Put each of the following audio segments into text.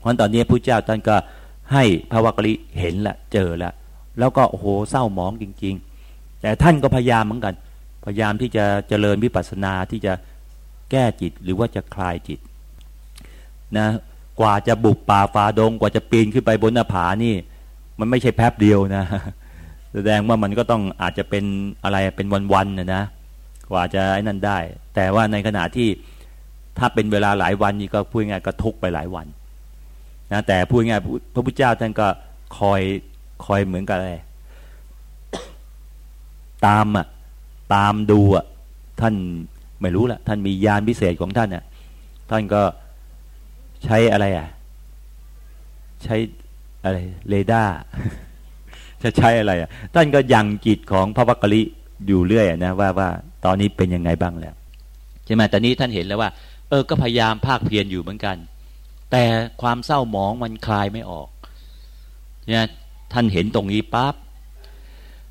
เพราะตอนนี้พระเจ้าท่านก็ให้พระวักลิเห็นละเจอล้วแล้วก็โอ้โหเศร้าหมองจริง ๆ แต่ท่านก็พยายามเหมือนกัน พยายามที่จะเจริญวิปัสสนาที่จะแก้จิตหรือว่าจะคลายจิตนะกว่าจะบุกป่าฝ่าดง กว่าจะปีนขึ้นไปบนหน้าผานี่ มันไม่ใช่แป๊บเดียวนะ แสดงว่ามันก็ต้องอาจจะเป็นอะไรเป็นวันๆนะนะกว่าจะไอ้นั่นได้ แต่ว่าในขณะที่ถ้าเป็นเวลาหลายวันนี่ก็พูดง่ายก็ทุกไปหลายวัน นะแต่พูดง่ายพระพุทธเจ้าท่านก็คอยคอยเหมือนกับอะไรตามอะตามดูอะท่านไม่รู้ละท่านมียานพิเศษของท่านอะท่านก็ใช้อะไรอะ ใช้อะไรเรดาร์จะใช้อะไรอะ ท่านก็ยังจิตของพระวักกะลิอยู่เรื่อยนะว่าว่าตอนนี้เป็นยังไงบ้างแล้วใช่ไหมตอนนี้ท่านเห็นแล้วว่า เออก็พยายามภาคเพียรอยู่เหมือนกัน แต่ความเศร้าหมองมันคลายไม่ออกเนี่ยท่านเห็นตรงนี้ปั๊บ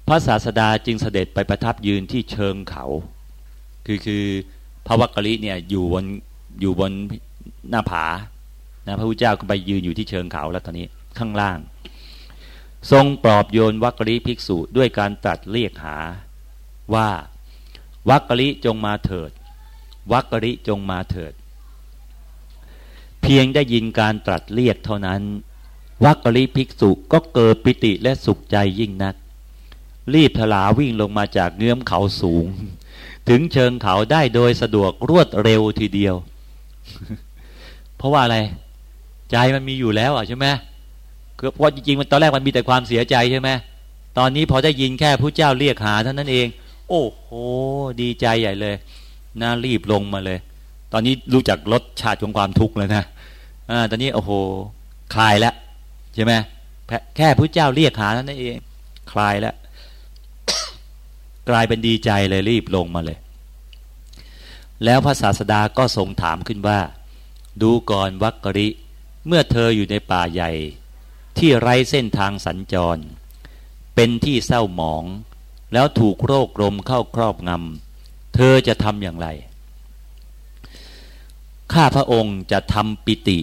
พระศาสดาจึงเสด็จไปประทับยืนที่เชิงเขา คือคือพระวักกะลิเนี่ยอยู่บนอยู่บนหน้าผานะพระพุทธเจ้าก็ไปยืนอยู่ที่เชิงเขาแล้วตอนนี้ข้างล่าง ทรงปลอบโยนวักกะลิภิกษุด้วยการตัดเรียกหาว่าวักกะลิจงมาเถิดวักกะลิจงมาเถิด เพียงได้ยินการตรัสเรียกเท่านั้นวักกลิภิกษุก็เกิดปิติและสุขใจยิ่งนัก รีบทลาวิ่งลงมาจากเงื้อมเขาสูง ถึงเชิงเขาได้โดยสะดวกรวดเร็วทีเดียว เพราะว่าอะไร ใจมันมีอยู่แล้วอะใช่ไหมคือเพราะจริงๆมันตอนแรกมันมีแต่ความเสียใจใช่ไหมตอนนี้พอได้ยินแค่ผู้เจ้าเรียกหาเท่านั้นเอง โอ้โหดีใจใหญ่เลยน่ารีบลงมาเลย ตอนนี้รู้จักรสชาติของความทุกข์แล้วนะอ่าตอนนี้โอ้โหคลายแล้วใช่ไหมแค่พระเจ้าเรียกหานั่นเองคลายแล้วกลายเป็นดีใจเลยรีบลงมาเลย แล้วพระศาสดาก็ทรงถามขึ้นว่า ดูก่อนวักกริ เมื่อเธออยู่ในป่าใหญ่ ที่ไร้เส้นทางสัญจร เป็นที่เศร้าหมอง แล้วถูกโรคลมเข้าครอบงำเธอจะทำอย่างไร ข้าพระองค์จะทำปิติ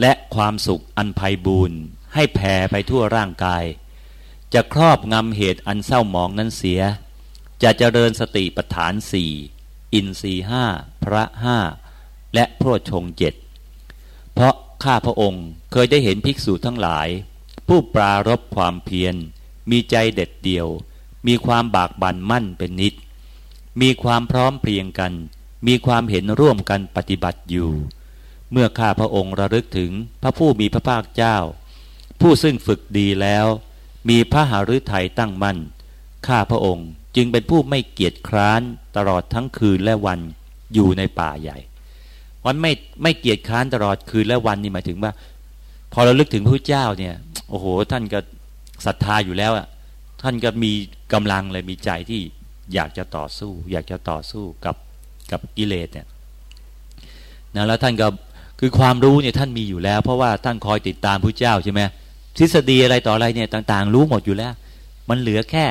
และความสุขอันไพบูรณ์ให้แผ่ไปทั่วร่างกาย จะครอบงำเหตุอันเศร้าหมองนั้นเสีย จะเจริญสติปัฏฐานสี่อินทรีห้าพระห้าและพระชงเจ็ดเพราะข้าพระองค์เคยได้เห็นภิกษุทั้งหลาย ผู้ปรารบความเพียร มีใจเด็ดเดี่ยว มีความบากบั่นมั่นเป็นนิด มีความพร้อมเพรียงกัน มีความเห็นร่วมกันปฏิบัติอยู่ เมื่อข้าพระองค์ระลึกถึงพระผู้มีพระภาคเจ้า ผู้ซึ่งฝึกดีแล้ว มีพระหฤทัยตั้งมั่น ข้าพระองค์จึงเป็นผู้ไม่เกียจคร้านตลอดทั้งคืนและวันอยู่ในป่าใหญ่วันไม่ไม่เกียจคร้านตลอดคืนและวันนี่หมายถึงว่า พอเราลึกถึงพระเจ้าเนี่ย โอ้โห ท่านก็ศรัทธาอยู่แล้วอะท่านก็มีกำลังเลยมีใจที่อยากจะต่อสู้ อยากจะต่อสู้กับ กับกิเลสเนี่ยนะแล้วท่านก็คือความรู้เนี่ยท่านมีอยู่แล้ว เพราะว่าท่านคอยติดตามพระเจ้าใช่ไหมทฤษฎีอะไรต่ออะไรเนี่ยต่าง ๆ รู้หมดอยู่แล้ว มันเหลือแค่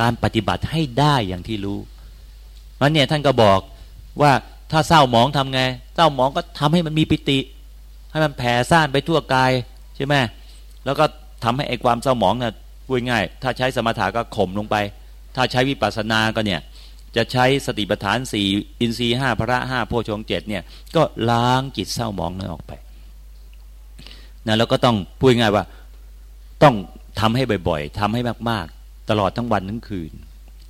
การปฏิบัติให้ได้อย่างที่รู้มันเนี่ยท่านก็บอกว่าถ้าเศร้าหมองทำไงเศร้าหมองก็ทำให้มันมีปิติ ให้มันแผ่ซ่านไปทั่วกายใช่ไหมแล้วก็ทำให้ไอ้ความเศร้าหมองเนี่ยพูดง่าย ถ้าใช้สมถะก็ข่มลงไป ถ้าใช้วิปัสสนาก็เนี่ย จะใช้สติปัฏฐานสี่อินทรีห้าพระห้าโพชงเจ็ดเนี่ยก็ล้างจิตเศร้าหมองนั้นออกไปนะแล้วก็ต้องพูดง่ายว่าต้องทำให้บ่อย ๆทำให้มาก ๆ ตลอดทั้งวันทั้งคืน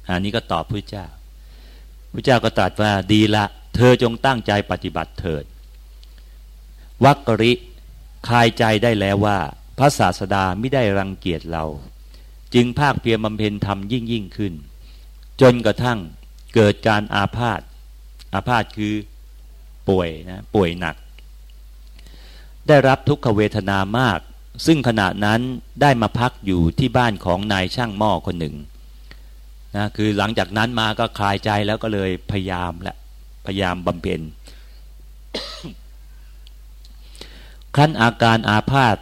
อันนี้ก็ตอบพระเจ้าพระเจ้าก็ตรัสว่าดีละ เธอจงตั้งใจปฏิบัติเถิดวักกริคลายใจได้แล้วว่า พระศาสดาไม่ได้รังเกียจเรา จึงภาคเพียรบำเพ็ญธรรมยิ่งยิ่งขึ้น จนกระทั่ง เกิดการอาพาธอาพาธคือป่วยนะป่วยหนัก ได้รับทุกขเวทนามาก ซึ่งขณะนั้นได้มาพักอยู่ที่บ้านของนายช่างหม้อคนหนึ่งนะคือหลังจากนั้นมาก็คลายใจแล้วก็เลยพยายามและพยายามบำเพ็ญขั้นอาการอาพาธ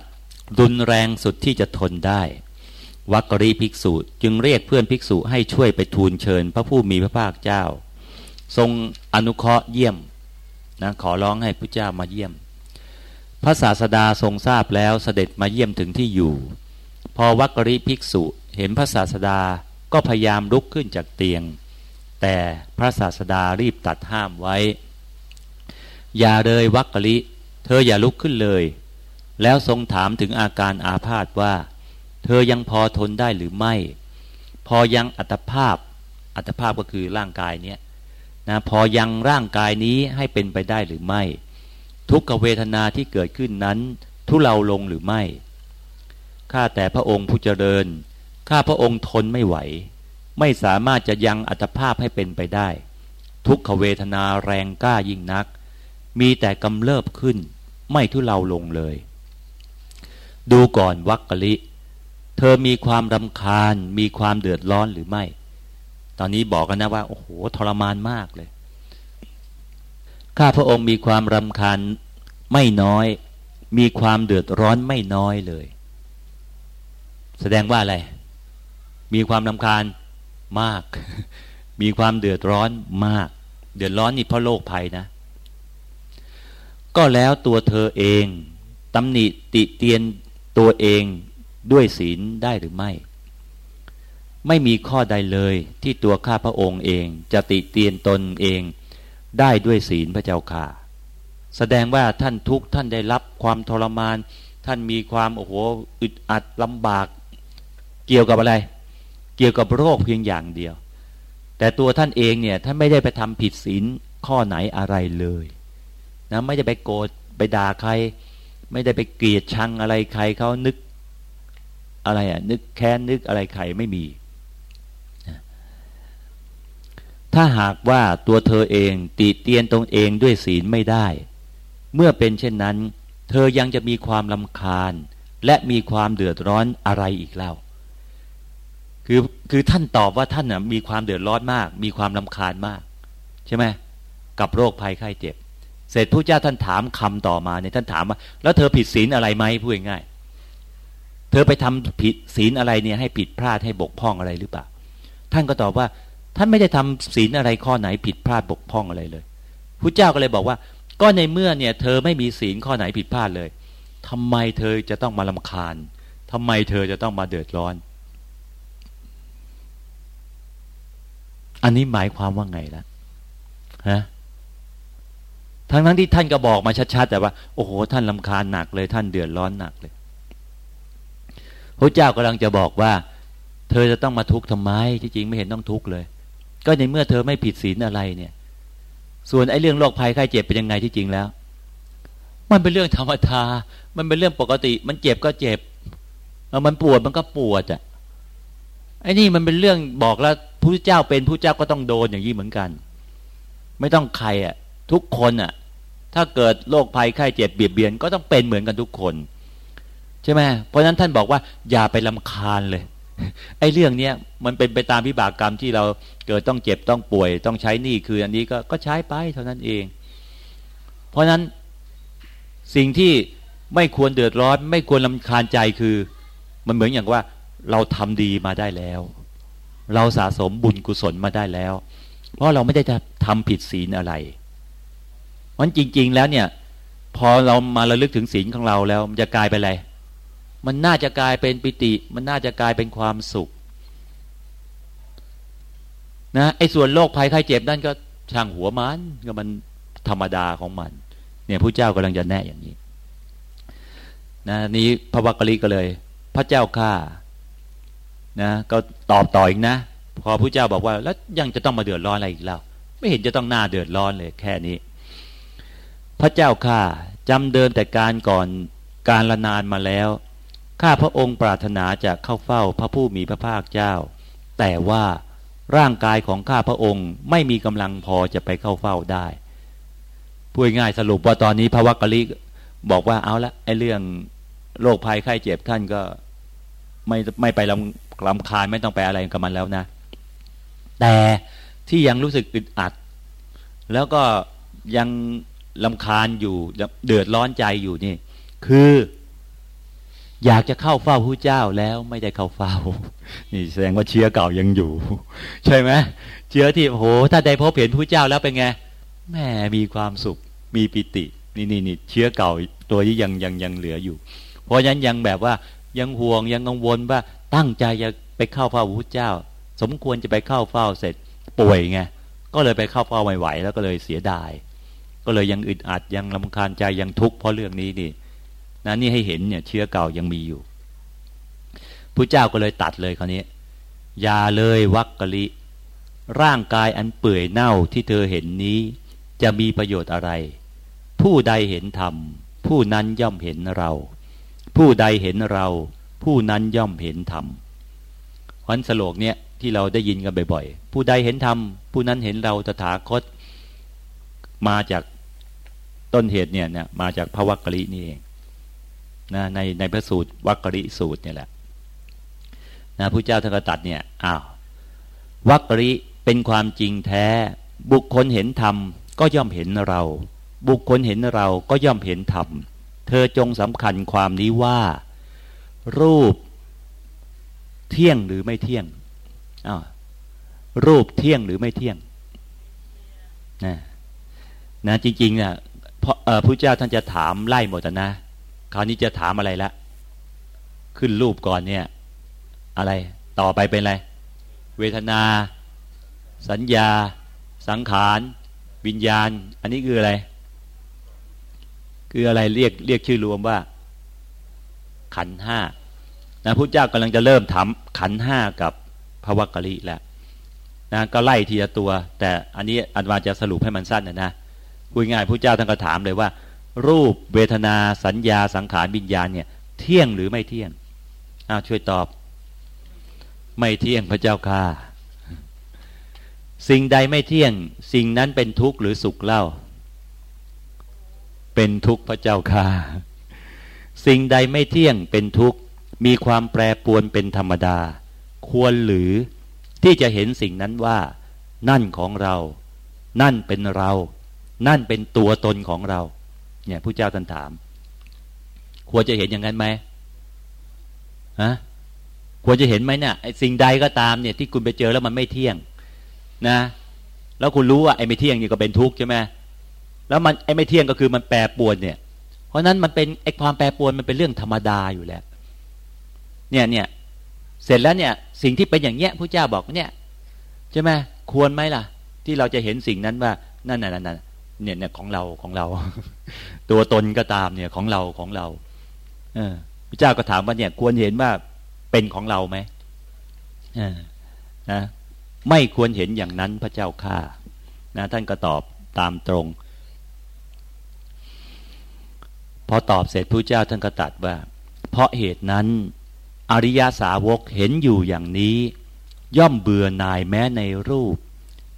รุนแรงสุดที่จะทนได้ วักรีภิกษุจึงเรียกเพื่อนภิกษุให้ช่วยไปทูลเชิญ พระผู้มีพระภาคเจ้า ทรงอนุเคราะห์เยี่ยมนะขอร้องให้พระเจ้ามาเยี่ยม พระศาสดาทรงทราบแล้วเสด็จมาเยี่ยมถึงที่อยู่ พอวักกริภิกษุเห็นพระศาสดาก็พยายามลุกขึ้นจากเตียง แต่พระศาสดารีบตัดห้ามไว้ อย่าเลยวักกริเธออย่าลุกขึ้นเลย แล้วทรงถามถึงอาการอาพาธว่า เธอยังพอทนได้หรือไม่ พอยังอัตภาพ อัตภาพก็คือร่างกายเนี้ยนะพอยังร่างกายนี้ให้เป็นไปได้หรือไม่ ทุกขเวทนาที่เกิดขึ้นนั้น ทุเลาลงหรือไม่ข้าแต่พระองค์ผู้เจริญ ข้าพระองค์ทนไม่ไหว ไม่สามารถจะยังอัตภาพให้เป็นไปได้ ทุกขเวทนาแรงกล้ายิ่งนัก มีแต่กำเริบขึ้น ไม่ทุเลาลงเลย ดูก่อนวักกะลิ เธอมีความรำคาญ มีความเดือดร้อนหรือไม่ ตอนนี้บอกกันนะว่า โอ้โหทรมานมากเลย ข้าพระองค์มีความรำคาญไม่น้อย มีความเดือดร้อนไม่น้อยเลย แสดงว่าอะไร มีความรำคาญมาก มีความเดือดร้อนมาก เดือดร้อนนี่เพราะโรคภัยนะ ก็แล้วตัวเธอเองตำหนิติเตียนตัวเอง ด้วยศีลได้หรือไม่ ไม่มีข้อใดเลยที่ตัวข้าพระองค์เองจะติเตียนตนเองได้ด้วยศีลพระเจ้าค่ะ แสดงว่าท่านทุกท่านได้รับความทรมาน ท่านมีความโอ้โหอึดอัดลำบาก เกี่ยวกับอะไร เกี่ยวกับโรคเพียงอย่างเดียว แต่ตัวท่านเองเนี่ยท่านไม่ได้ไปทำผิดศีลข้อไหนอะไรเลยนะไม่ได้ไปโกรธไปด่าใคร ไม่ได้ไปเกลียดชังอะไรใครเขานึก อะไรอะนึกแค้นนึกอะไรใครไม่มี ถ้าหากว่าตัวเธอเองติเตียนตรงเองด้วยศีลไม่ได้ เมื่อเป็นเช่นนั้น เธอยังจะมีความลำคาญ และมีความเดือดร้อนอะไรอีกเล่าคือคือท่านตอบว่าท่านน่ะมีความเดือดร้อนมาก มีความลำคาญมาก ใช่ไหมกับโรคภัยไข้เจ็บ เสร็จพระเจ้าท่านถามคำต่อมาเนี่ยท่านถามว่า แล้วเธอผิดศีลอะไรไหมพูดง่าย เธอไปทำผิดศีลอะไรเนี่ยให้ผิดพลาดให้บกพร่องอะไรหรือเปล่า ท่านก็ตอบว่า ท่านไม่ได้ทำศีลอะไรข้อไหนผิดพลาดบกพร่องอะไรเลยพระเจ้าก็เลยบอกว่า ก็ในเมื่อเนี่ย เธอไม่มีศีลข้อไหนผิดพลาดเลยทำไมเธอจะต้องมาลำคาญทำไมเธอจะต้องมาเดือดร้อน อันนี้หมายความว่าไงล่ะฮะทั้งนั้นที่ท่านก็บอกมาชัดๆแต่ว่า โอ้โห ท่านลำคาญหนักเลย ท่านเดือดร้อนหนักเลย พระเจ้ากำลังจะบอกว่า เธอจะต้องมาทุกข์ทำไมที่จริงไม่เห็นต้องทุกข์เลย ก็ในเมื่อเธอไม่ผิดศีลอะไรเนี่ย ส่วนไอ้เรื่องโรคภัยไข้เจ็บเป็นยังไงที่จริงแล้ว มันเป็นเรื่องธรรมดามันเป็นเรื่องปกติ มันเจ็บก็เจ็บมันปวดมันก็ปวดอะไอ้นี่มันเป็นเรื่องบอกแล้วผู้เจ้าเป็นผู้เจ้าก็ต้องโดนอย่างนี้เหมือนกัน ไม่ต้องใครอะ ทุกคนอะ ถ้าเกิดโรคภัยไข้เจ็บเบียดเบียนก็ต้องเป็นเหมือนกันทุกคน ใช่ไหมเพราะฉะนั้นท่านบอกว่าอย่าไปลำคาญเลยไอ้เรื่องเนี้ยมันเป็นไปตามวิบากกรรมที่เราเกิดต้องเจ็บต้องป่วย ต้องใช้หนี้คืออันนี้ก็ก็ใช้ไปเท่านั้นเอง เพราะนั้นสิ่งที่ไม่ควรเดือดร้อน ไม่ควรลำคาญใจคือ มันเหมือนอย่างว่า เราทำดีมาได้แล้ว เราสะสมบุญกุศลมาได้แล้ว เพราะเราไม่ได้ทำผิดศีลอะไรเพราะจริง ๆ แล้วเนี่ย พอเรามาระลึกถึงศีลของเราแล้วมันจะกลายไปอะไร มันน่าจะกลายเป็นปิติ มันน่าจะกลายเป็นความสุข นะไอ้ส่วนโรคภัยไข้เจ็บนั่นก็ช่างหัวมันก็มันธรรมดาของมัน เนี่ยพระเจ้ากำลังจะแน่อย่างนี้ นะนี้พระวักกลิก็เลย พระเจ้าข้านะก็ตอบต่ออีกนะพอพระเจ้าบอกว่า แล้วยังจะต้องมาเดือดร้อนอะไรอีกแล้วไม่เห็นจะต้องหน้าเดือดร้อนเลยแค่นี้ พระเจ้าข้าจำเดิมแต่การก่อนการละนานมาแล้ว ข้าพระองค์ปรารถนาจะเข้าเฝ้าพระผู้มีพระภาคเจ้า แต่ว่าร่างกายของข้าพระองค์ไม่มีกำลังพอจะไปเข้าเฝ้าได้พูดง่ายสรุปว่าตอนนี้พระวักกะลิบอกว่าเอาละไอ้เรื่องโรคภัยไข้เจ็บท่านก็ไม่ไม่ไปลำลำคาญไม่ต้องไปอะไรกับมันแล้วนะ แต่ที่ยังรู้สึกอึดอัด แล้วก็ยังลำคาญอยู่เดือดร้อนใจอยู่นี่ คือ อยากจะเข้าเฝ้าพระเจ้าแล้วไม่ได้เข้าเฝ้า นี่แสดงว่าเชื้อเก่ายังอยู่ ใช่ไหมเชื้อที่โหถ้าได้พบเห็นพระเจ้าแล้วเป็นไงแม่มีความสุข มีปิติ นี่นี่นี่เชื้อเก่าตัวที่ยังยังยังเหลืออยู่ เพราะฉะนั้นยังแบบว่ายังห่วงยังกังวลว่าตั้งใจจะไปเข้าเฝ้าพระเจ้า สมควรจะไปเข้าเฝ้าเสร็จป่วยไงก็เลยไปเข้าเฝ้าไม่ไหวแล้วก็เลยเสียดาย ก็เลยยังอึดอัดยังลำคาญใจยังทุกข์เพราะเรื่องนี้นี่ นะนี่ให้เห็นเนี่ยเชื้อเก่ายังมีอยู่พระเจ้าก็เลยตัดเลยคราวนี้อย่าเลยวักกะลิ ร่างกายอันเปื่อยเน่าที่เธอเห็นนี้ จะมีประโยชน์อะไร ผู้ใดเห็นธรรม ผู้นั้นย่อมเห็นเรา ผู้ใดเห็นเรา ผู้นั้นย่อมเห็นธรรมวันสโลกเนี่ยที่เราได้ยินกันบ่อยๆ ผู้ใดเห็นธรรม ผู้นั้นเห็นเราตถาคตมาจากต้นเหตุเนี่ยเนี่ยมาจากพระวักกะลินี่เอง นะในในพระสูตรวักกะลิสูตรเนี่ยแหละนะพระเจ้าท่านก็ตัดเนี่ยอ้าววักกะลิเป็นความจริงแท้ บุคคลเห็นธรรมก็ย่อมเห็นเรา บุคคลเห็นเราก็ย่อมเห็นธรรม เธอจงสำคัญความนี้ว่า รูปเที่ยงหรือไม่เที่ยงอ้าวรูปเที่ยงหรือไม่เที่ยงนะนะจริงๆนะพระพุทธเจ้าท่านจะถามไล่หมดนะ คราวนี้จะถามอะไรละ ขึ้นรูปก่อนเนี่ย อะไร ต่อไปเป็นอะไร เวทนา สัญญา สังขาร วิญญาณ อันนี้คืออะไร คืออะไรเรียกเรียกชื่อรวมว่า ขันห้านะพุทธเจ้ากำลังจะเริ่มถามขันห้ากับพระวักกะลิแล้วนะก็ไล่ทีละตัว แต่อันนี้อันวาจะสรุปให้มันสั้นนะนะพูดง่ายพระเจ้าท่านก็ถามเลยว่า รูปเวทนาสัญญาสังขารวิญญาณเนี่ย เที่ยงหรือไม่เที่ยงอ้าวช่วยตอบ ไม่เที่ยงพระเจ้าค่ะ สิ่งใดไม่เที่ยง สิ่งนั้นเป็นทุกข์หรือสุขเล่า เป็นทุกข์พระเจ้าค่ะ สิ่งใดไม่เที่ยงเป็นทุกข์มีความแปรปวนเป็นธรรมดา ควรหรือที่จะเห็นสิ่งนั้นว่า นั่นของเรา นั่นเป็นเรา นั่นเป็นตัวตนของเรา เนี่ยผู้เจ้าท่านถาม ควรจะเห็นอย่างนั้นไหมฮะควรจะเห็นไหมเนี่ยสิ่งใดก็ตามเนี่ยที่คุณไปเจอแล้วมันไม่เที่ยงนะ แล้วคุณรู้ว่าไอ้ไม่เที่ยงนี่ก็เป็นทุกข์ใช่ไหมแล้วมันไอ้ไม่เที่ยงก็คือมันแปรปวนเนี่ย เพราะนั้นมันเป็นไอ้ความแปรปวนมันเป็นเรื่องธรรมดาอยู่แล้ว เนี่ยเนี่ยเสร็จแล้วเนี่ยสิ่งที่เป็นอย่างเงี้ยพระเจ้าบอกเนี่ยใช่ไหมควรไหมล่ะ ที่เราจะเห็นสิ่งนั้นว่านั่นน่ะนั่น เนี่ยเนี่ยของเราของเรา ตัวตนก็ตามเนี่ยของเราของเรา เออพระเจ้าก็ถามว่าเนี่ย ควรเห็นว่าเป็นของเราไหมอนะไม่ควรเห็นอย่างนั้นพระเจ้าข้านะท่านก็ตอบตามตรง พอตอบเสร็จพระเจ้าท่านก็ตัดว่า เพราะเหตุนั้น อริยาสาวกเห็นอยู่อย่างนี้ ย่อมเบื่อหน่ายแม้ในรูป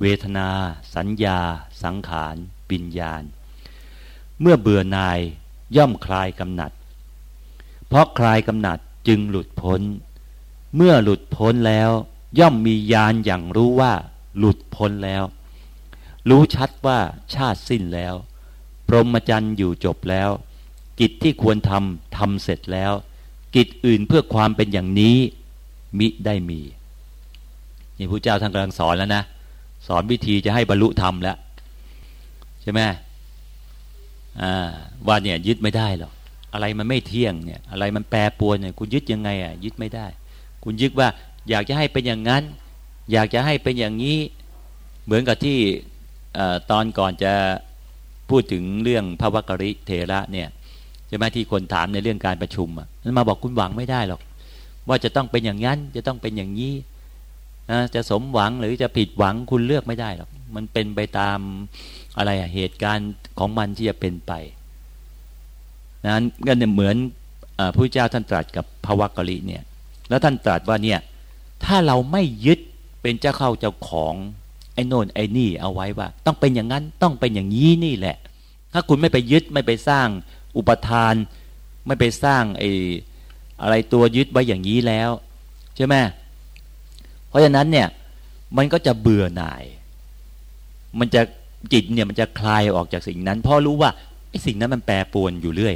เวทนา สัญญา สังขาร ปิญญาณ เมื่อเบื่อนายย่อมคลายกำหนัด เพราะคลายกำหนัดจึงหลุดพ้น เมื่อหลุดพ้นแล้ว ย่อมมีญาณอย่างรู้ว่า หลุดพ้นแล้ว รู้ชัดว่าชาติสิ้นแล้ว พรหมจรรย์อยู่จบแล้ว กิจที่ควรทำทำเสร็จแล้ว กิจอื่นเพื่อความเป็นอย่างนี้ มิได้มีนี่พระเจ้าท่านกำลังสอนแล้วนะ สอนวิธีจะให้บรรลุธรรมแล้ว ใช่ไหมว่าเนี่ยยึดไม่ได้หรอกอะไรมันไม่เที่ยงเนี่ยอะไรมันแปรปรวนเนี่ยคุณยึดยังไงอะยึดไม่ได้ คุณยึดว่าอยากจะให้เป็นอย่างนั้น อยากจะให้เป็นอย่างนี้เหมือนกับที่ตอนก่อนจะพูดถึงเรื่องพระวักริเทระเนี่ยใช่ไหมที่คนถามในเรื่องการประชุมอะนั้นมาบอกคุณหวังไม่ได้หรอก ว่าจะต้องเป็นอย่างนั้นจะต้องเป็นอย่างนี้นะจะสมหวังหรือจะผิดหวังคุณเลือกไม่ได้หรอก มันเป็นไปตามอะไรอะเหตุการณ์ของมันที่จะเป็นไปนั้นก็เหมือนพระเจ้าท่านตรัสกับพระวักกะลิเนี่ยแล้วท่านตรัสว่าเนี่ยถ้าเราไม่ยึดเป็นเจ้าเข้าเจ้าของไอ้โน่นไอ้นี่เอาไว้ว่า ต้องเป็นอย่างนั้นต้องเป็นอย่างนี้นี่แหละ ถ้าคุณไม่ไปยึดไม่ไปสร้างอุปทาน ไม่ไปสร้างไอ้อะไรตัวยึดไว้อย่างนี้แล้ว ใช่ไหมเพราะฉะนั้นเนี่ยมันก็จะเบื่อหน่าย มันจะจิตเนี่ยมันจะคลายออกจากสิ่งนั้น เพราะรู้ว่าไอ้สิ่งนั้นมันแปรปรวนอยู่เรื่อย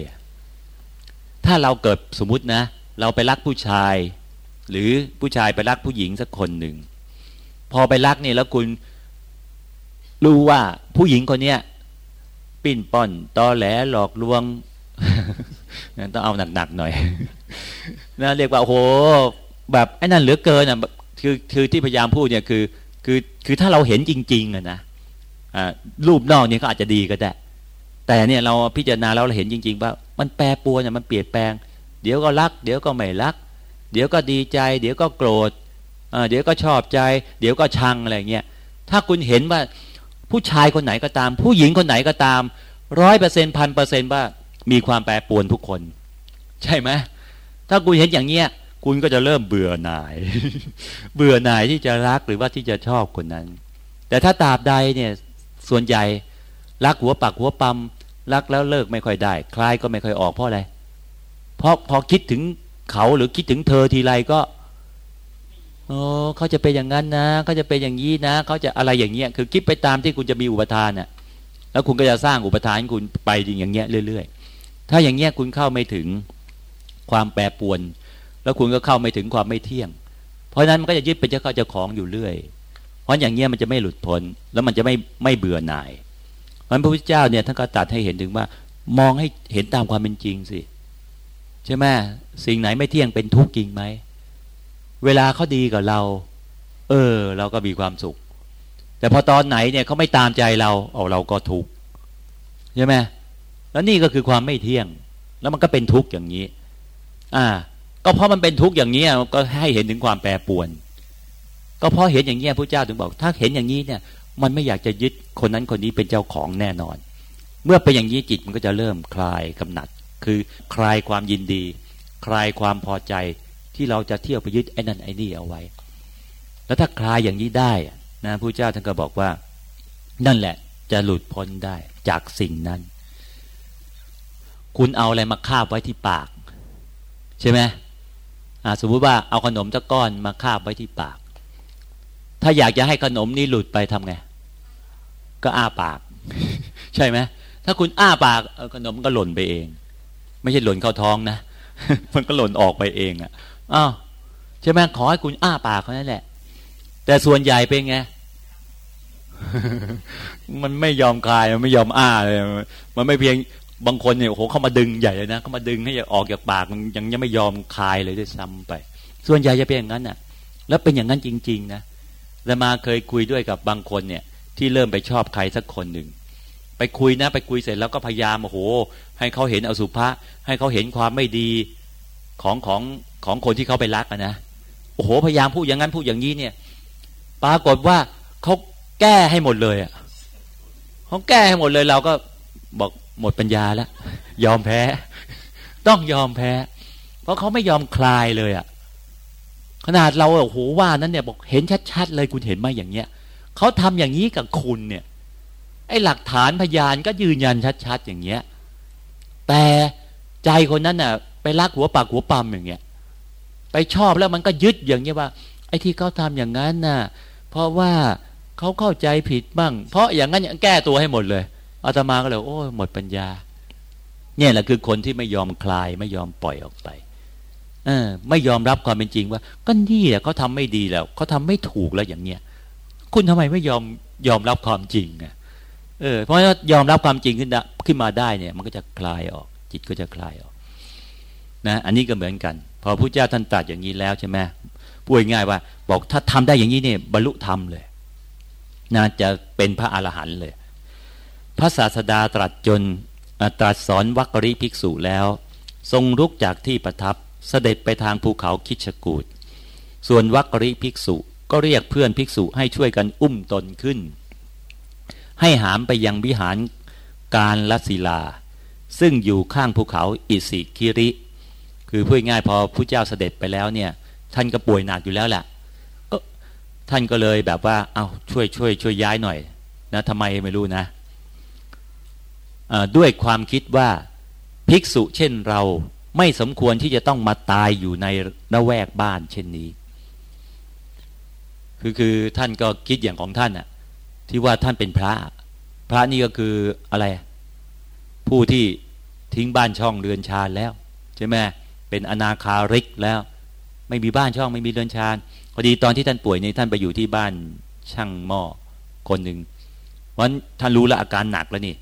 ถ้าเราเกิดสมมุตินะ เราไปรักผู้ชาย หรือผู้ชายไปรักผู้หญิงสักคนหนึ่ง พอไปรักเนี่ยแล้วคุณรู้ว่าผู้หญิงคนเนี้ยปิ้นป้อนตอแหลหลอกลวงนั่นต้องเอาหนักๆหน่อยนะเรียกว่าโอ้โหแบบไอ้นั่นเหลือเกินอะคือคือที่พยายามพูดเนี่ยคือคือคือถ้าเราเห็นจริงๆอะนะ รูปนอกเนี่ยก็อาจจะดีก็ได้ แต่เนี่ยเราพิจารณาแล้วเราเห็นจริง ๆ ว่า มันแปรปรวนเนี่ยมันเปลี่ยนแปลง เดี๋ยวก็รัก เดี๋ยวก็ไม่รัก เดี๋ยวก็ดีใจ เดี๋ยวก็โกรธเดี๋ยวก็ชอบใจ เดี๋ยวก็ชังอะไรเงี้ยถ้าคุณเห็นว่าผู้ชายคนไหนก็ตาม ผู้หญิงคนไหนก็ตามร้อยเปอร์เซ็นพันเปอร์เซ็นว่ามีความแปรปรวนทุกคน ใช่ไหมถ้าคุณเห็นอย่างเงี้ยคุณก็จะเริ่มเบื่อหน่าย เบื่อหน่ายที่จะรักหรือว่าที่จะชอบคนนั้น แต่ถ้าตราบใดเนี่ย ส่วนใหญ่ รักหัวปักหัวปั๊มรักแล้วเลิกไม่ค่อยได้ คลายก็ไม่ค่อยออกเพราะอะไร เพราะพอคิดถึงเขาหรือคิดถึงเธอทีไรก็โอ้เขาจะเป็นอย่างนั้นนะเขาจะเป็นอย่างนี้นะเขาจะอะไรอย่างเงี้ยคือคิดไปตามที่คุณจะมีอุปทานน่ะ แล้วคุณก็จะสร้างอุปทานคุณไปอย่างเงี้ยเรื่อย ๆ ถ้าอย่างเงี้ยคุณเข้าไม่ถึงความแปรปวน แล้วคุณก็เข้าไม่ถึงความไม่เที่ยง เพราะนั้นมันก็จะยึดเป็นเจ้าข้าเจ้าของอยู่เรื่อย เพราะอย่างเงี้ยมันจะไม่หลุดพ้นแล้วมันจะไม่ไม่เบื่อหน่ายเพราะพระพุทธเจ้าเนี่ยท่านก็ตัดให้เห็นถึงว่า มองให้เห็นตามความเป็นจริงสิใช่ไหมสิ่งไหนไม่เที่ยงเป็นทุกข์จริงไหมเวลาเขาดีกับเรา เออ เราก็มีความสุข แต่พอตอนไหนเนี่ยเขาไม่ตามใจเราเอาเราก็ทุกข์ใช่ไหมแล้วนี่ก็คือความไม่เที่ยง แล้วมันก็เป็นทุกข์อย่างนี้ อ่า ก็เพราะมันเป็นทุกข์อย่างนี้ก็ให้เห็นถึงความแปรปรวน ก็เพราะเห็นอย่างนี้พระเจ้าถึงบอก ถ้าเห็นอย่างนี้เนี่ย มันไม่อยากจะยึดคนนั้นคนนี้เป็นเจ้าของแน่นอน เมื่อเป็นอย่างนี้จิตมันก็จะเริ่มคลายกำหนัด คือคลายความยินดี คลายความพอใจที่เราจะเที่ยวไปยึดไอ้นั่นไอ้นี่เอาไว้ แล้วถ้าคลายอย่างนี้ได้นะพระเจ้าท่านก็บอกว่า นั่นแหละจะหลุดพ้นได้จากสิ่งนั้น คุณเอาอะไรมาคาบไว้ที่ปาก ใช่ไหมสมมุติว่าเอาขนมตะก้อนมาคาบไว้ที่ปาก ถ้าอยากจะให้ขนมนี้หลุดไปทำไง ก็อ้าปาก ใช่ไหมถ้าคุณอ้าปากขนมก็หล่นไปเอง ไม่ใช่หล่นเข้าท้องนะ มันก็หล่นออกไปเองอะ่ะอ้าวใช่ไหมขอให้คุณอ้าปากเขานั่นแหละ แต่ส่วนใหญ่เป็นไงมันไม่ยอมคลายมันไม่ยอมอ้าเลยมันไม่เพียงบางคนเนี่ยโอ้โหเขามาดึงใหญ่เลยนะเขามาดึงให้ออกจากปากมันยังยังไม่ยอมคลายเลยด้วยซ้ำไป ส่วนใหญ่จะเป็นอย่างนั้นน่ะ แล้วเป็นอย่างนั้นจริง ๆ นะ แล้วมาเคยคุยด้วยกับบางคนเนี่ย ที่เริ่มไปชอบใครสักคนหนึ่งไปคุยนะไปคุยเสร็จแล้วก็พยายามโอ้โห ให้เขาเห็นอสุภะให้เขาเห็นความไม่ดีของของของคนที่เขาไปรักนะโอ้โหพยายามพูดอย่างนั้นพูดอย่างนี้เนี่ย ปรากฏว่าเขาแก้ให้หมดเลยอะเขาแก้ให้หมดเลยเราก็บอกหมดปัญญาแล้วยอมแพ้ ต้องยอมแพ้ เพราะเขาไม่ยอมคลายเลยอะ ขนาดเราโอ้โหว่านั้นเนี่ยบอกเห็นชัดๆเลยคุณเห็นไหมอย่างเงี้ยเขาทำอย่างนี้กับคุณเนี่ยไอ้หลักฐานพยานก็ยืนยันชัดๆอย่างเงี้ยแต่ใจคนนั้นน่ะ ไปรักหัวปากหัวปั๊มอย่างเงี้ยไปชอบแล้วมันก็ยึดอย่างนี้ยว่า ไอ้ที่เขาทำอย่างนั้นน่ะ เพราะว่าเขาเข้าใจผิดบ้าง เพราะอย่างนั้นยังแก้ตัวให้หมดเลยอาตมาก็เลยโอ้หมดปัญญา เนี่ยแหละคือคนที่ไม่ยอมคลายไม่ยอมปล่อยออกไป เออ ไม่ยอมรับความเป็นจริงว่าก็นี่แหละเขาทาไม่ดีแล้วเขาทาไม่ถูกแล้วอย่างเนี้ยคุณทำไมไม่ยอมยอมรับความจริงอะเออเพราะว่ายอมรับความจริงขึ้นขึ้นมาได้เนี่ย มันก็จะคลายออก จิตก็จะคลายออก นะ อันนี้ก็เหมือนกัน พอพระเจ้าท่านตรัสอย่างนี้แล้วใช่ไหมพูดง่ายว่า บอกถ้าทำได้อย่างนี้เนี่ยบรรลุธรรมเลยน่าจะเป็นพระอรหันต์เลย พระศาสดาตรัสจนตรัสสอนวัคริภิกษุแล้ว ทรงลุกจากที่ประทับ เสด็จไปทางภูเขาคิชกูดส่วนวัคริภิกษุก็เรียกเพื่อนภิกษุให้ช่วยกันอุ้มตนขึ้น ให้หามไปยังวิหารการลศิลา ซึ่งอยู่ข้างภูเขาอิสิคิริ คือพูดง่ายพอผู้เจ้าเสด็จไปแล้วเนี่ย ท่านก็ป่วยหนักอยู่แล้วแหละก็ท่านก็เลยแบบว่า เอาช่วยช่วยช่วยย้ายหน่อยนะทำไมไม่รู้นะด้วยความคิดว่าภิกษุเช่นเรา ไม่สมควรที่จะต้องมาตายอยู่ในระแวกบ้านเช่นนี้ คือคือท่านก็คิดอย่างของท่านอะที่ว่าท่านเป็นพระ พระนี่ก็คืออะไร ผู้ที่ทิ้งบ้านช่องเรือนชาแล้ว ใช่ไหมเป็นอนาคาริกแล้ว ไม่มีบ้านช่องไม่มีเรือนชานพอดีตอนที่ท่านป่วยนี่ท่านไปอยู่ที่บ้านช่างหม้อคนหนึ่งวันท่านรู้ละอาการหนักแล้วนี่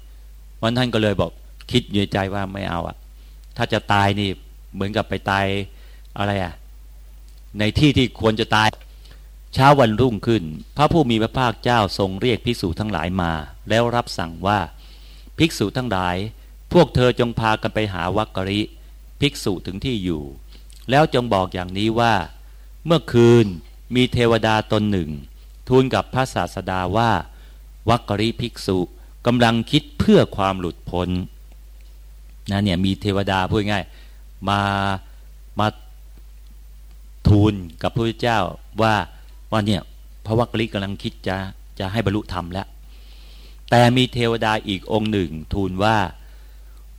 วันท่านก็เลยบอกคิดอยู่ใจว่าไม่เอาอะ ถ้าจะตายนี่เหมือนกับไปตายอะไรอะ่ะในที่ที่ควรจะตายเช้าวันรุ่งขึ้น พระผู้มีพระภาคเจ้าทรงเรียกภิกษุทั้งหลายมา แล้วรับสั่งว่าภิกษุทั้งหลาย พวกเธอจงพากันไปหาวักกริภิกษุถึงที่อยู่ แล้วจงบอกอย่างนี้ว่า เมื่อคืนมีเทวดาตนหนึ่ง ทูลกับพระศาสดาว่าวักกริภิกษุกำลังคิดเพื่อความหลุดพ้น นะเนี่ยมีเทวดาพูดง่ายมามาทูลกับพระเจ้าว่าว่าเนี่ยพระวักกลิกำลังคิดจะจะให้บรรลุธรรมแล้ว แต่มีเทวดาอีกองค์หนึ่ง ทูลว่า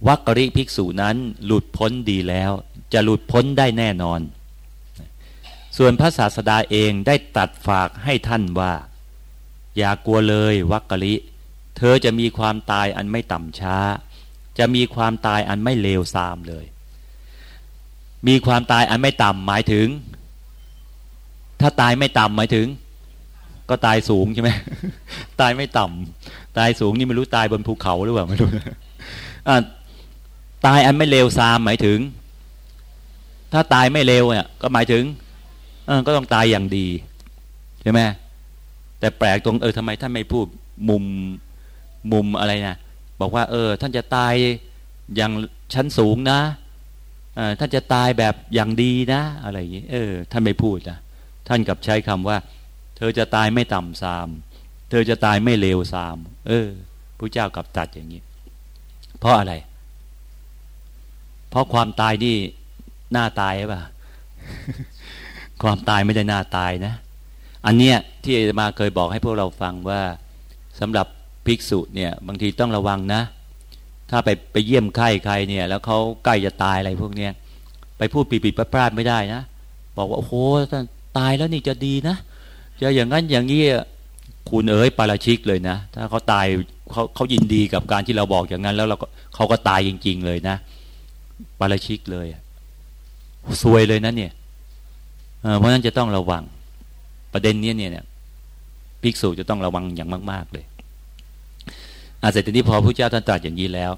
วักกริภิกษุนั้นหลุดพ้นดีแล้ว จะหลุดพ้นได้แน่นอน ส่วนพระศาสดาเองได้ตัดฝากให้ท่านว่า อย่ากลัวเลยวักกลิเธอจะมีความตายอันไม่ต่ำช้า จะมีความตายอันไม่เลวทรามเลย มีความตายอันไม่ต่ำหมายถึง ถ้าตายไม่ต่ำหมายถึง ก็ตายสูงใช่ไหมตายไม่ต่ำตายสูงนี่ไม่รู้ตายบนภูเขาหรือเปล่าไม่รู้ตายอันไม่เลวทรามหมายถึง ถ้าตายไม่เลวเนี่ยก็หมายถึงก็ต้องตายอย่างดีใช่ไหมแต่แปลกตรงเออทำไมท่านไม่พูดมุมมุมอะไรนะ บอกว่า เออ ท่านจะตายอย่างชั้นสูงนะท่านจะตายแบบอย่างดีนะ อะไรอย่างนี้เออ ท่านไม่พูดนะท่านกับใช้คำว่า เธอจะตายไม่ต่ำซาม เธอจะตายไม่เลวซาม เออพระเจ้ากับตัดอย่างนี้ เพราะอะไร เพราะความตายนี่หน้าตายป่ะความตายไม่ได้หน้าตายนะ อันเนี้ยที่มาเคยบอกให้พวกเราฟังว่าสำหรับ ภิกษุเนี่ยบางทีต้องระวังนะ ถ้าไปไปเยี่ยมไข้ใครเนี่ย แล้วเขาใกล้จะตายอะไรพวกเนี้ยไปพูดปีปิดพลาดไม่ได้นะ บอกว่าโอ้โหตายแล้วนี่จะดีนะจะอย่างนั้นอย่างนี้คุณเอ๋ยปาราชิกเลยนะ ถ้าเขาตายเขาเขายินดีกับการที่เราบอกอย่างนั้น แล้วเราก็เขาก็ตายจริง ๆ เลยนะปาราชิกเลยซวยเลยนะเนี่ยเพราะนั้นจะต้องระวังประเด็นนี้เนี่ย ภิกษุจะต้องระวังอย่างมาก ๆ เลย อาเสร็จทีนี้พอพระเจ้าท่านตรัสอย่างนี้แล้ว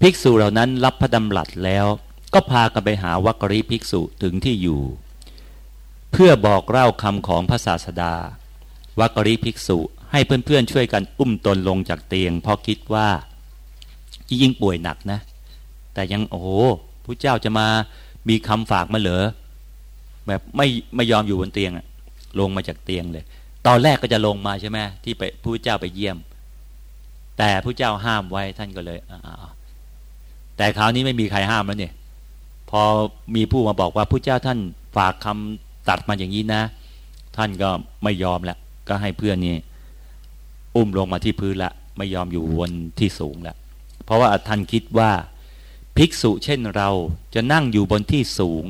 ภิกษุเหล่านั้นรับพระดำรัสแล้ว ก็พากันไปหาวัคริภิกษุถึงที่อยู่ เพื่อบอกเล่าคำของพระศาสดาวัคริภิกษุให้เพื่อนๆช่วยกันอุ้มตนลงจากเตียงเพราะคิดว่ายิ่งป่วยหนักนะ แต่ยังโอ้โหพระเจ้าจะมามีคำฝากมาเหรอแบบไม่ไม่ยอมอยู่บนเตียงอะลงมาจากเตียงเลย ตอนแรกก็จะลงมาใช่ไหมที่ไปพระเจ้าไปเยี่ยม แต่พระเจ้าห้ามไว้ท่านก็เลยแต่คราวนี้ไม่มีใครห้ามแล้วเนี่ย พอมีผู้มาบอกว่าพระเจ้าท่านฝากคำตัดมาอย่างนี้นะ ท่านก็ไม่ยอมแล้วก็ให้เพื่อนนี่อุ้มลงมาที่พื้นละไม่ยอมอยู่บนที่สูงล้วเพราะว่าท่านคิดว่าภิกษุเช่นเราจะนั่งอยู่บนที่สูง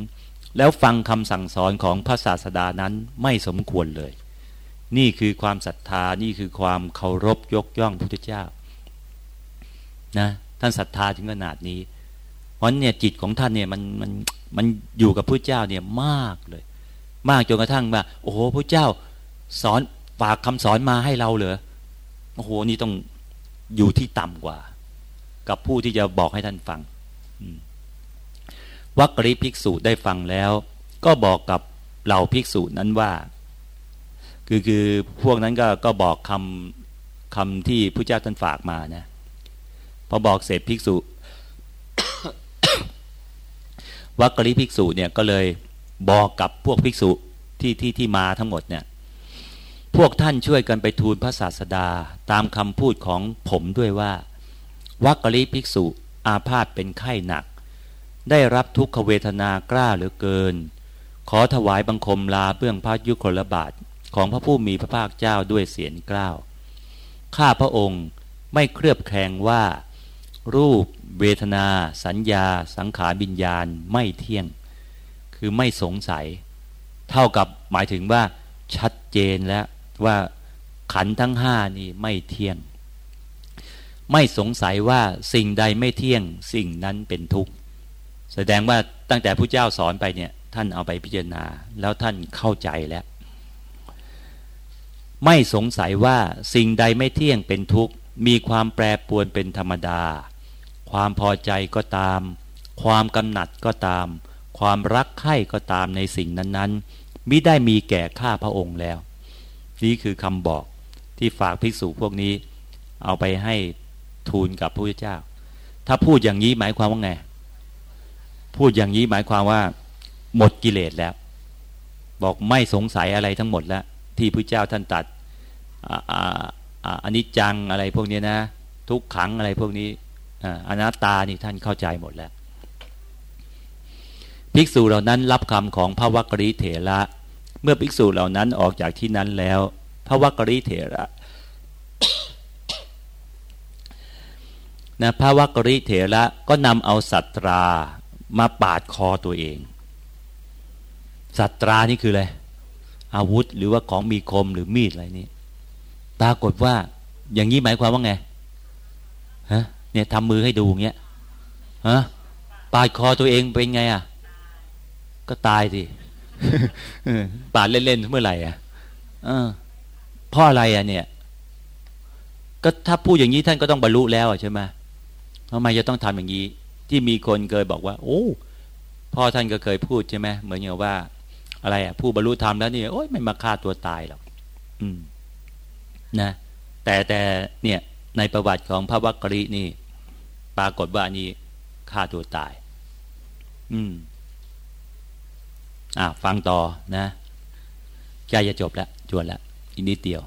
แล้วฟังคำสั่งสอนของพระศาสดานั้นไม่สมควรเลย นี่คือความศรัทธานี่คือความเคารพยกย่องพระพุทธเจ้า นะท่านศรัทธาถึงขนาดนี้ เพราะเนี่ยจิตของท่านเนี่ยมันมันมันอยู่กับพระเจ้าเนี่ยมากเลย มากจนกระทั่งว่าโอ้โหพระเจ้าสอนฝากคำสอนมาให้เราเหรอโอ้โหนี่ต้องอยู่ที่ต่ำกว่า กับผู้ที่จะบอกให้ท่านฟังวัคริภิกษุได้ฟังแล้ว ก็บอกกับเหล่าภิกษุนั้นว่า คือคือพวกนั้นก็ก็บอกคำคำที่พระเจ้าท่านฝากมานะ พอบอกเสร็จภิกษุวัคกริภิกษุเนี่ยก็เลยบอกกับพวกภิกษุที่ที่ที่มาทั้งหมดเนี่ยพวกท่านช่วยกันไปทูลพระศาสดาตามคำพูดของผมด้วยว่า วัคกริภิกษุอาพาธเป็นไข้หนัก ได้รับทุกขเวทนากล้าเหลือเกิน ขอถวายบังคมลาเบื้องพระยุคลบาทของพระผู้มีพระภาคเจ้าด้วยเสียงกล้าว ข้าพระองค์ไม่เครือบแคลงว่า รูป เวทนา สัญญา สังขารบิญญาณไม่เที่ยง คือไม่สงสัย เท่ากับหมายถึงว่า ชัดเจนแล้วว่าขันทั้งห้านี่ไม่เที่ยง ไม่สงสัยว่าสิ่งใดไม่เที่ยง สิ่งนั้นเป็นทุกข์แสดงว่าตั้งแต่พระเจ้าสอนไปเนี่ยท่านเอาไปพิจารณาแล้วท่านเข้าใจแล้ว ไม่สงสัยว่าสิ่งใดไม่เที่ยงเป็นทุกข์มีความแปรปรวนเป็นธรรมดา ความพอใจก็ตาม ความกำหนัดก็ตาม ความรักใคร่ก็ตามในสิ่งนั้นๆมิได้มีแก่ข้าพระองค์แล้ว นี่คือคำบอกที่ฝากภิกษุพวกนี้ เอาไปให้ทูลกับพระพุทธเจ้า ถ้าพูดอย่างนี้หมายความว่าไง พูดอย่างนี้หมายความว่า หมดกิเลสแล้ว บอกไม่สงสัยอะไรทั้งหมดแล้ว ที่พระเจ้าท่านตัดอันนี้จังอะไรพวกนี้นะ ทุกขังอะไรพวกนี้ อนัตตานี่ท่านเข้าใจหมดแล้ว ภิกษุเหล่านั้นรับคำของพระวักริเถระ เมื่อภิกษุเหล่านั้นออกจากที่นั้นแล้ว พระวักริเถระนะพระวักริเถระก็นำเอาสัตรามาปาดคอตัวเอง สัตรานี่คืออะไร อาวุธหรือว่าของมีคมหรือมีดอะไรนี่ปรากฏว่าอย่างนี้หมายความว่าไงฮะ เนี่ยทำมือให้ดูเงี้ยฮะปาดคอตัวเองเป็นไงอะ ก็ตายสิปาดเล่นๆเมื่อไหร่อะเออเพราะอะไรอะ เนี่ย ก็ถ้าพูดอย่างนี้ท่านก็ต้องบรรลุแล้วใช่ไหมทำไมจะต้องทำอย่างนี้ ที่มีคนเคยบอกว่า โอ้พ่อท่านก็เคยพูดใช่ไหมเหมือนอย่างว่า อะไรอะ ผู้บรรลุธรรมแล้วนี่โอ้ยไม่มาฆ่าตัวตายหรอกอืม นะ แต่แต่เนี่ย ในประวัติของพระวักกรินี่ ปรากฏว่านี่ฆ่าตัวตาย อืม อ่าฟังต่อนะใกล้จะจบแล้วจวนแล้วอีกนิดเดียว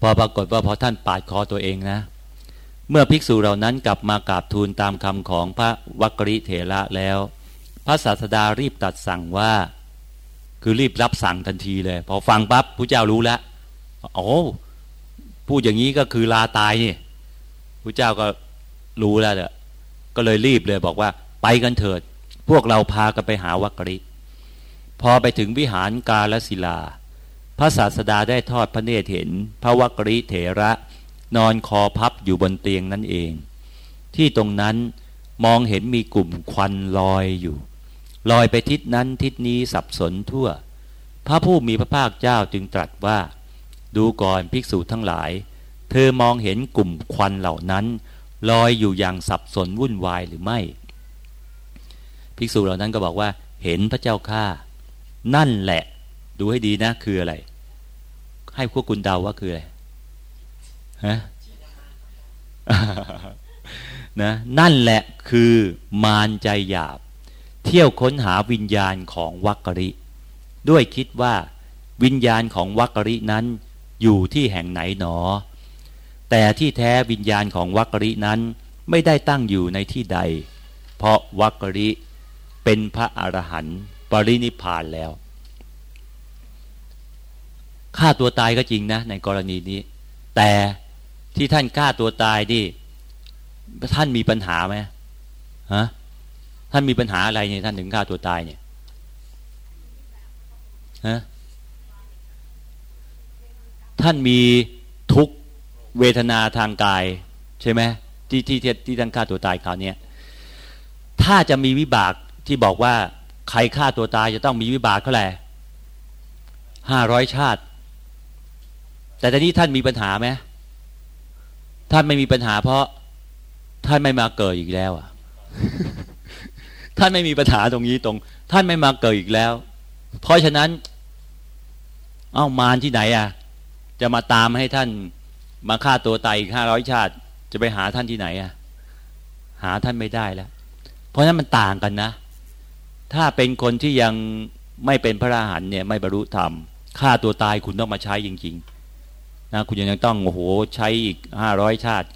พอปรากฏว่าพอท่านปาดคอตัวเองนะ เมื่อภิกษุเหล่านั้นกลับมากราบทูลตามคำของพระวักริเถระแล้ว พระศาสดารีบตัดสั่งว่า คือรีบรับสั่งทันทีเลย พอฟังปั๊บพระเจ้ารู้แล้วโอ้พูดอย่างนี้ก็คือลาตายนี่พระเจ้าก็ รู้แล้วเด้อก็เลยรีบเลยบอกว่าไปกันเถิด พวกเราพากันไปหาวักริพอไปถึงวิหารกาลศิลา พระศาสดาได้ทอดพระเนตรเห็น พระวักริเถระ นอนคอพับอยู่บนเตียงนั่นเอง ที่ตรงนั้นมองเห็นมีกลุ่มควันลอยอยู่ ลอยไปทิศนั้นทิศนี้สับสนทั่ว พระผู้มีพระภาคเจ้าจึงตรัสว่า ดูก่อนภิกษุทั้งหลาย เธอมองเห็นกลุ่มควันเหล่านั้น ลอยอยู่อย่างสับสนวุ่นวายหรือไม่ ภิกษุเหล่านั้นก็บอกว่าเห็นพระเจ้าข้านั่นแหละ ดูให้ดีนะคืออะไร ให้พวกคุณเดาว่าคืออะไรฮะนะนั่นแหละคือมารใจหยาบ เที่ยวค้นหาวิญญาณของวักกริ ด้วยคิดว่าวิญญาณของวักกรินั้นอยู่ที่แห่งไหนหนอ แต่ที่แท้วิญญาณของวักรินั้นไม่ได้ตั้งอยู่ในที่ใด เพราะวักริเป็นพระอรหันต์ปรินิพานแล้วฆ่าตัวตายก็จริงนะ ในกรณีนี้ แต่ที่ท่านฆ่าตัวตายนี่ท่านมีปัญหาไหมฮะท่านมีปัญหาอะไรเนี่ยท่านถึงฆ่าตัวตายเนี่ยฮะท่านมีทุก เวทนาทางกายใช่ไหมที่ที่ที่ท่านฆ่าตัวตายคราวนี้ถ้าจะมีวิบากที่บอกว่าใครฆ่าตัวตายจะต้องมีวิบากเท่าไหร่ห้าร้อยชาติ แต่ตอนนี้ท่านมีปัญหาไหมท่านไม่มีปัญหา เพราะท่านไม่มาเกิดอีกแล้วอะ ท่านไม่มีปัญหาตรงนี้ตรง ท่านไม่มาเกิดอีกแล้ว เพราะฉะนั้น เอ้ามารที่ไหนอะ จะมาตามให้ท่าน มาฆ่าตัวตายอีกห้าร้อยชาติ จะไปหาท่านที่ไหนอะหาท่านไม่ได้แล้ว เพราะฉะนั้นมันต่างกันนะ ถ้าเป็นคนที่ยังไม่เป็นพระอรหันต์เนี่ยไม่บรรลุธรรมฆ่าตัวตายคุณต้องมาใช้จริงๆนะคุณยังต้องโอ้โหใช้อีกห้าร้อยชาติ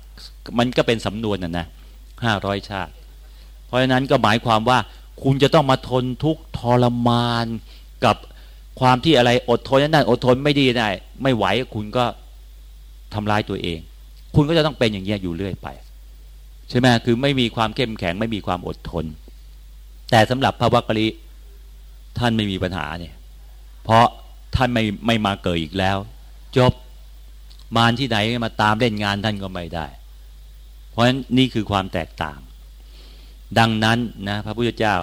มันก็เป็นสำนวนนะนะห้าร้อยชาติ เพราะฉะนั้นก็หมายความว่าคุณจะต้องมาทนทุกทรมานกับความที่อะไรอดทนนั่นอดทนไม่ดีได้ ไม่ไหวคุณก็ ทำร้ายตัวเอง คุณก็จะต้องเป็นอย่างนี้ยอยู่เรื่อยไป ใช่ไหมคือไม่มีความเข้มแข็งไม่มีความอดทน แต่สำหรับพระวักกะลิท่านไม่มีปัญหาเนี่ยเพราะท่านไม่ไม่มาเกิดอีกแล้ว จบมารที่ไหนมาตามเล่นงานท่านก็ไม่ได้ เพราะฉะนั้นนี่คือความแตกต่าง ดังนั้นนะพระพุทธเจ้า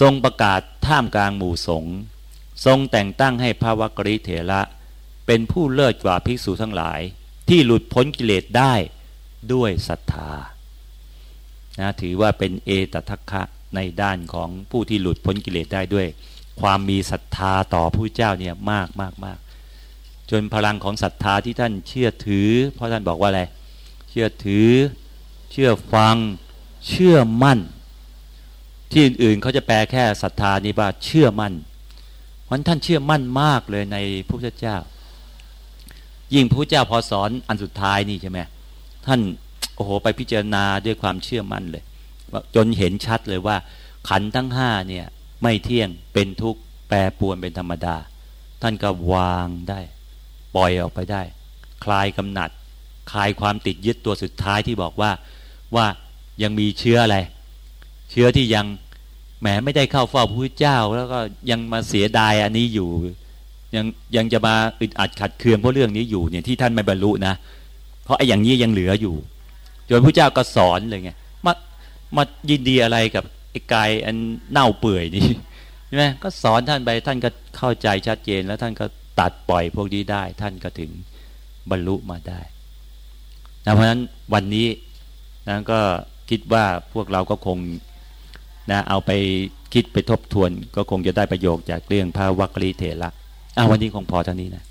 ทรงประกาศท่ามกลางหมู่สงฆ์ทรงแต่งตั้งให้พระวักริเถระเป็นผู้เลิศกว่าภิกษุทั้งหลาย ที่หลุดพ้นกิเลสได้ด้วยศรัทธานะถือว่าเป็นเอตทัคคะในด้านของผู้ที่หลุดพ้นกิเลสได้ด้วย ความมีศรัทธาต่อผู้เจ้าเนี่ยมากมากมากจนพลังของศรัทธาที่ท่านเชื่อถือ เพราะท่านบอกว่าอะไร เชื่อถือ เชื่อฟัง เชื่อมั่น ที่อื่นๆเขาจะแปลแค่ศรัทธานี่ว่าเชื่อมั่นเพราะท่านเชื่อมั่นมากเลยในพระพุทธเจ้า ยิ่งพระเจ้าพอสอนอันสุดท้ายนี่ใช่ไหมท่านโอ้โหไปพิจารณาด้วยความเชื่อมั่นเลยจนเห็นชัดเลยว่า ขันทั้งห้าเนี่ยไม่เที่ยงเป็นทุกข์แปรปวนเป็นธรรมดา ท่านก็วางได้ ปล่อยออกไปได้ คลายกำหนัด คลายความติดยึดตัวสุดท้ายที่บอกว่าว่ายังมีเชื้ออะไร เชื้อที่ยังแหมไม่ได้เข้าเฝ้าพระพุทธเจ้า แล้วก็ยังมาเสียดายอันนี้อยู่ ยังยังจะมาอึดอัดขัดเคืองเพราะเรื่องนี้อยู่เนี่ยที่ท่านไม่บรรลุนะ เพราะไอ้อย่างนี้ยังเหลืออยู่จนพระเจ้าก็สอนเลยไงมามายินดีอะไรกับไอ้กายอันเน่าเปื่อยนี่ใช่ไหมก็สอนท่านไปท่านก็เข้าใจชัดเจน แล้วท่านก็ตัดปล่อยพวกนี้ได้ ท่านก็ถึงบรรลุมาได้นะเพราะฉะนั้นวันนี้นะก็คิดว่าพวกเราก็คงนะเอาไปคิดไปทบทวน ก็คงจะได้ประโยชน์จากเรื่องพระวัคคีเถระ อะวันนี้คงพอเท่านี้นะ